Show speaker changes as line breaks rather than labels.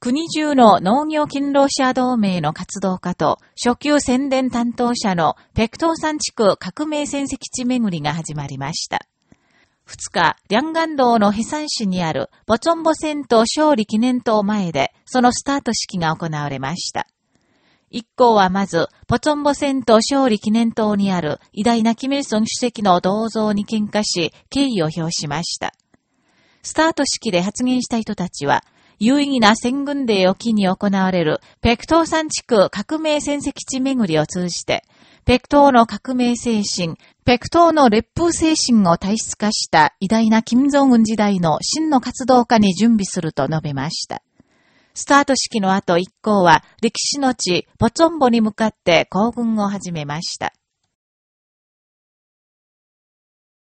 国中の農業勤労者同盟の活動家と初級宣伝担当者のペクトー山地区革命戦績地巡りが始まりました。二日、リャンガン道のヘサン市にあるボチョンボ戦闘勝利記念塔前で、そのスタート式が行われました。一行はまず、ポチョンボ戦闘勝利記念塔にある偉大なキム・イルソン主席の銅像に喧嘩し、敬意を表しました。スタート式で発言した人たちは、有意義な先軍デーを機に行われる、ペクトー山地区革命戦跡地巡りを通じて、ペクトーの革命精神、ペクトーの烈風精神を体質化した偉大な金正恩時代の真の活動家に準備すると述べました。スタート式の後一行は歴史の地、ポチョンボに向かって行軍を始めました。